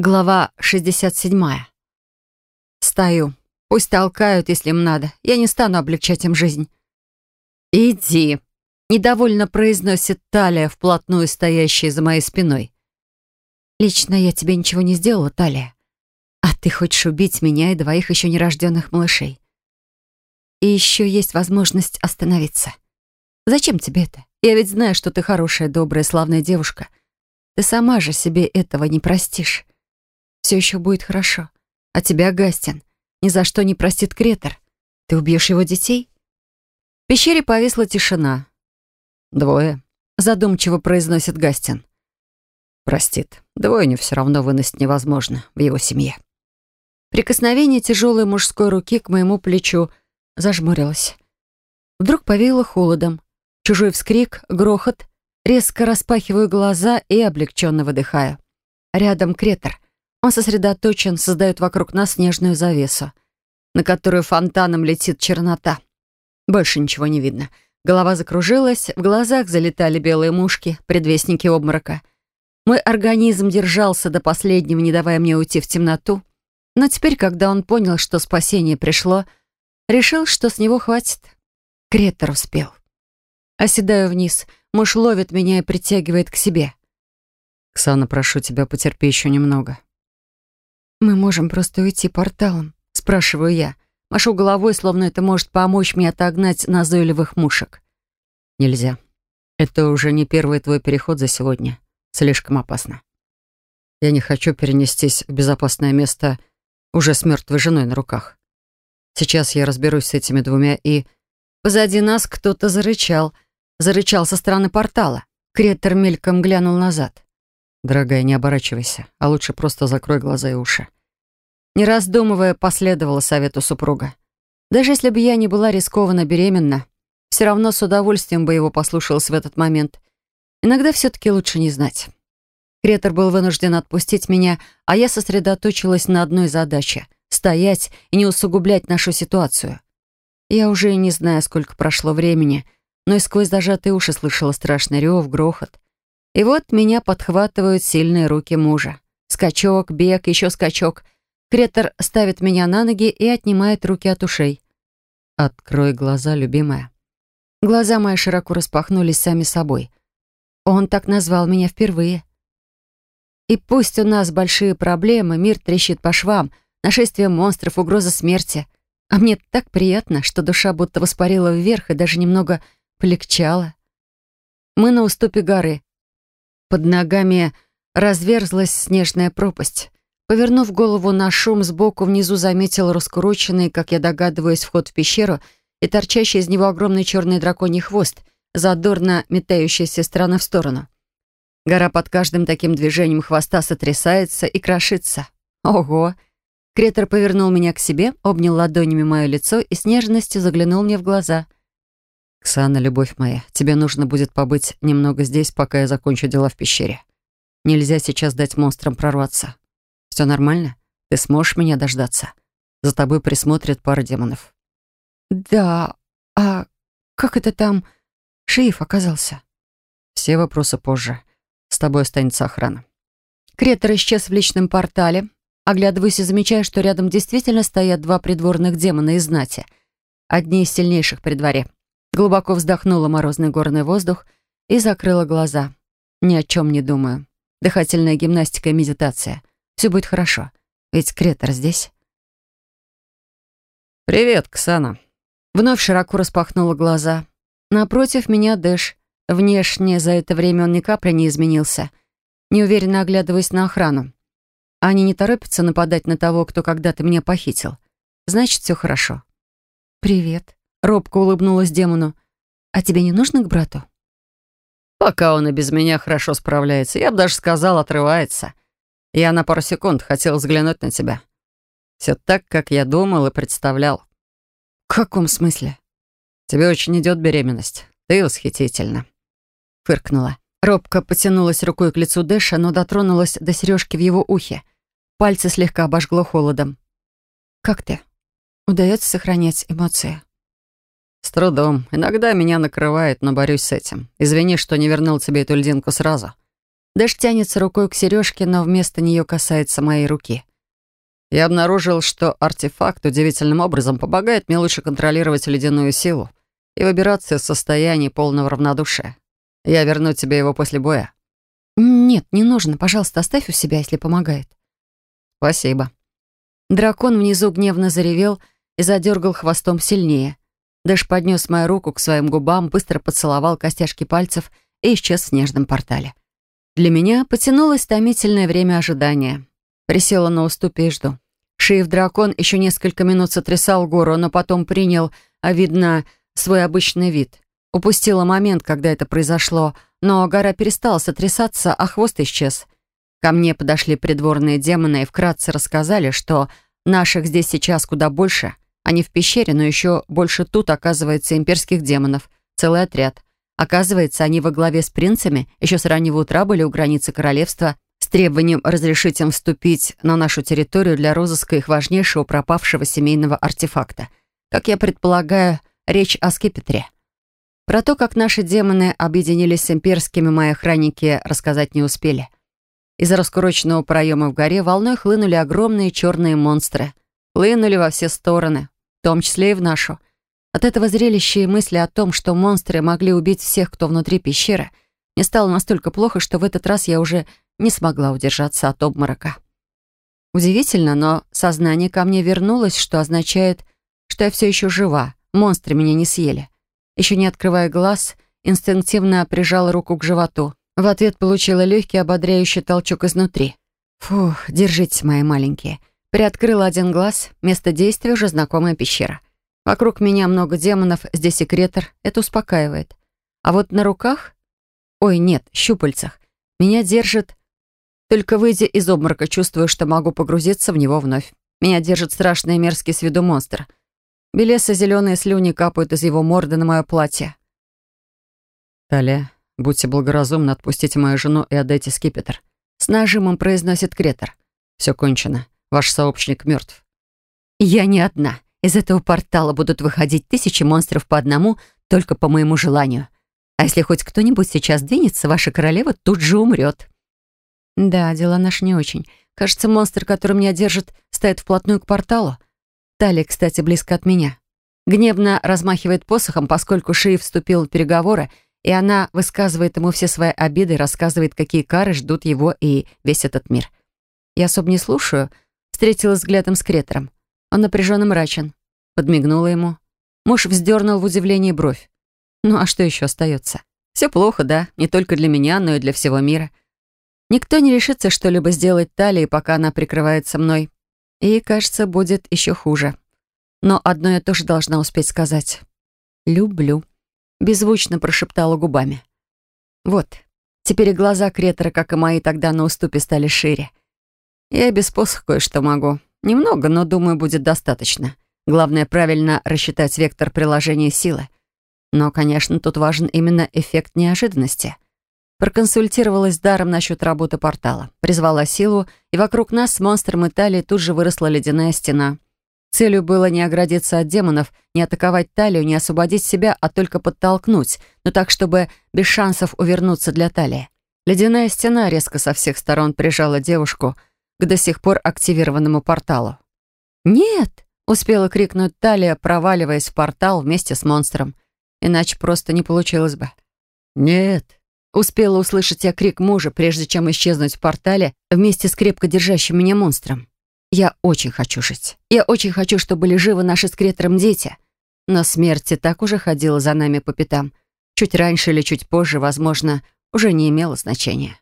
Глава 67. Стою. Пусть толкают, если им надо. Я не стану облегчать им жизнь. «Иди», — недовольно произносит Талия, вплотную стоящая за моей спиной. «Лично я тебе ничего не сделала, Талия. А ты хочешь убить меня и двоих еще нерожденных малышей. И еще есть возможность остановиться. Зачем тебе это? Я ведь знаю, что ты хорошая, добрая, славная девушка. Ты сама же себе этого не простишь» все еще будет хорошо. А тебя, Гастин, ни за что не простит Кретор. Ты убьешь его детей?» В пещере повисла тишина. «Двое», — задумчиво произносит Гастин. «Простит. Двойню все равно выносить невозможно в его семье». Прикосновение тяжелой мужской руки к моему плечу зажмурилось. Вдруг повеяло холодом. Чужой вскрик, грохот. Резко распахиваю глаза и облегченно выдыхаю. Рядом Кретор — он сосредоточен, создает вокруг нас снежную завесу, на которую фонтаном летит чернота. Больше ничего не видно. Голова закружилась, в глазах залетали белые мушки, предвестники обморока. Мой организм держался до последнего, не давая мне уйти в темноту. Но теперь, когда он понял, что спасение пришло, решил, что с него хватит. Кретор успел. Оседаю вниз. Муж ловит меня и притягивает к себе. «Ксана, прошу тебя, потерпи еще немного. «Мы можем просто уйти порталом?» — спрашиваю я. Машу головой, словно это может помочь мне отогнать назойливых мушек. «Нельзя. Это уже не первый твой переход за сегодня. Слишком опасно. Я не хочу перенестись в безопасное место уже с мертвой женой на руках. Сейчас я разберусь с этими двумя и...» Позади нас кто-то зарычал. Зарычал со стороны портала. Кретор мельком глянул назад. «Дорогая, не оборачивайся, а лучше просто закрой глаза и уши». Не раздумывая, последовала совету супруга. Даже если бы я не была рискованно беременна, все равно с удовольствием бы его послушалась в этот момент. Иногда все-таки лучше не знать. Кретор был вынужден отпустить меня, а я сосредоточилась на одной задаче — стоять и не усугублять нашу ситуацию. Я уже не знаю, сколько прошло времени, но и сквозь зажатые уши слышала страшный рев, грохот. И вот меня подхватывают сильные руки мужа. Скачок, бег, еще скачок. Кретор ставит меня на ноги и отнимает руки от ушей. «Открой глаза, любимая». Глаза мои широко распахнулись сами собой. Он так назвал меня впервые. И пусть у нас большие проблемы, мир трещит по швам, нашествие монстров, угроза смерти. А мне так приятно, что душа будто воспарила вверх и даже немного полегчала. Мы на уступе горы. Под ногами разверзлась снежная пропасть. Повернув голову на шум, сбоку внизу заметил раскуроченный, как я догадываюсь, вход в пещеру и торчащий из него огромный черный драконий хвост, задорно метающийся стороны в сторону. Гора под каждым таким движением хвоста сотрясается и крошится. Ого! Кретор повернул меня к себе, обнял ладонями мое лицо и с нежностью заглянул мне в глаза — «Ксана, любовь моя, тебе нужно будет побыть немного здесь, пока я закончу дела в пещере. Нельзя сейчас дать монстрам прорваться. Все нормально? Ты сможешь меня дождаться? За тобой присмотрят пара демонов». «Да, а как это там шиев оказался?» «Все вопросы позже. С тобой останется охрана». Кретор исчез в личном портале. Оглядываюсь и замечаю, что рядом действительно стоят два придворных демона из знати. Одни из сильнейших при дворе. Глубоко вздохнула морозный горный воздух и закрыла глаза. Ни о чем не думаю. Дыхательная гимнастика и медитация. Все будет хорошо. Ведь Кретор здесь. «Привет, Ксана». Вновь широко распахнула глаза. Напротив меня Дэш. Внешне за это время он ни капли не изменился. Неуверенно оглядываясь на охрану. Они не торопятся нападать на того, кто когда-то меня похитил. Значит, все хорошо. «Привет», Робко улыбнулась демону. «А тебе не нужно к брату?» «Пока он и без меня хорошо справляется. Я бы даже сказал, отрывается. Я на пару секунд хотел взглянуть на тебя. Все так, как я думал и представлял». «В каком смысле?» «Тебе очень идет беременность. Ты восхитительна». Фыркнула. Робко потянулась рукой к лицу Дэша, но дотронулась до сережки в его ухе. Пальцы слегка обожгло холодом. «Как ты? Удается сохранять эмоции?» «С трудом. Иногда меня накрывает, но борюсь с этим. Извини, что не вернул тебе эту льдинку сразу. Дэш тянется рукой к сережке, но вместо нее касается моей руки. Я обнаружил, что артефакт удивительным образом помогает мне лучше контролировать ледяную силу и выбираться из состояния полного равнодушия. Я верну тебе его после боя. Нет, не нужно. Пожалуйста, оставь у себя, если помогает. Спасибо. Дракон внизу гневно заревел и задергал хвостом сильнее. Дэш поднес мою руку к своим губам, быстро поцеловал костяшки пальцев и исчез в снежном портале. Для меня потянулось томительное время ожидания. Присела на уступе и жду. Шиев-дракон еще несколько минут сотрясал гору, но потом принял, а видно, свой обычный вид. Упустила момент, когда это произошло, но гора перестала сотрясаться, а хвост исчез. Ко мне подошли придворные демоны и вкратце рассказали, что наших здесь сейчас куда больше — они в пещере, но еще больше тут, оказывается, имперских демонов. Целый отряд. Оказывается, они во главе с принцами еще с раннего утра были у границы королевства с требованием разрешить им вступить на нашу территорию для розыска их важнейшего пропавшего семейного артефакта. Как я предполагаю, речь о скипетре. Про то, как наши демоны объединились с имперскими, мои охранники рассказать не успели. Из раскуроченного проема в горе волной хлынули огромные черные монстры. Хлынули во все стороны, том числе и в нашу. От этого зрелища и мысли о том, что монстры могли убить всех, кто внутри пещеры, мне стало настолько плохо, что в этот раз я уже не смогла удержаться от обморока. Удивительно, но сознание ко мне вернулось, что означает, что я все еще жива, монстры меня не съели. Еще не открывая глаз, инстинктивно прижала руку к животу. В ответ получила легкий ободряющий толчок изнутри. «Фух, держитесь, мои маленькие. Приоткрыла один глаз. Место действия уже знакомая пещера. Вокруг меня много демонов, здесь секретор. Это успокаивает. А вот на руках... Ой, нет, щупальцах. Меня держит... Только выйдя из обморока, чувствую, что могу погрузиться в него вновь. Меня держит страшный и мерзкий с виду монстр. Белесы зеленые слюни капают из его морды на мое платье. «Талия, будьте благоразумны, отпустите мою жену и отдайте скипетр». С нажимом произносит Кретор. «Все кончено. Ваш сообщник мертв. Я не одна. Из этого портала будут выходить тысячи монстров по одному, только по моему желанию. А если хоть кто-нибудь сейчас двинется, ваша королева тут же умрет. Да, дела наши не очень. Кажется, монстр, который меня держит, стоит вплотную к порталу. Талия, кстати, близко от меня. Гневно размахивает посохом, поскольку Шиев вступил в переговоры, и она высказывает ему все свои обиды, рассказывает, какие кары ждут его и весь этот мир. Я особо не слушаю, Встретилась взглядом с Кретором. Он напряженно мрачен. Подмигнула ему. Муж вздернул в удивлении бровь. Ну а что еще остается? Все плохо, да, не только для меня, но и для всего мира. Никто не решится что-либо сделать Талии, пока она прикрывается мной. И, кажется, будет еще хуже. Но одно я тоже должна успеть сказать. «Люблю», — беззвучно прошептала губами. Вот, теперь глаза Кретора, как и мои тогда на уступе, стали шире. Я без посох кое-что могу. Немного, но, думаю, будет достаточно. Главное, правильно рассчитать вектор приложения силы. Но, конечно, тут важен именно эффект неожиданности. Проконсультировалась Даром насчет работы портала. Призвала силу, и вокруг нас с монстром Италии тут же выросла ледяная стена. Целью было не оградиться от демонов, не атаковать талию, не освободить себя, а только подтолкнуть, но так, чтобы без шансов увернуться для талии. Ледяная стена резко со всех сторон прижала девушку — к до сих пор активированному порталу. «Нет!» — успела крикнуть Талия, проваливаясь в портал вместе с монстром. Иначе просто не получилось бы. «Нет!» — успела услышать я крик мужа, прежде чем исчезнуть в портале вместе с крепко держащим меня монстром. «Я очень хочу жить. Я очень хочу, чтобы были живы наши с Кретором дети. Но смерть и так уже ходила за нами по пятам. Чуть раньше или чуть позже, возможно, уже не имело значения».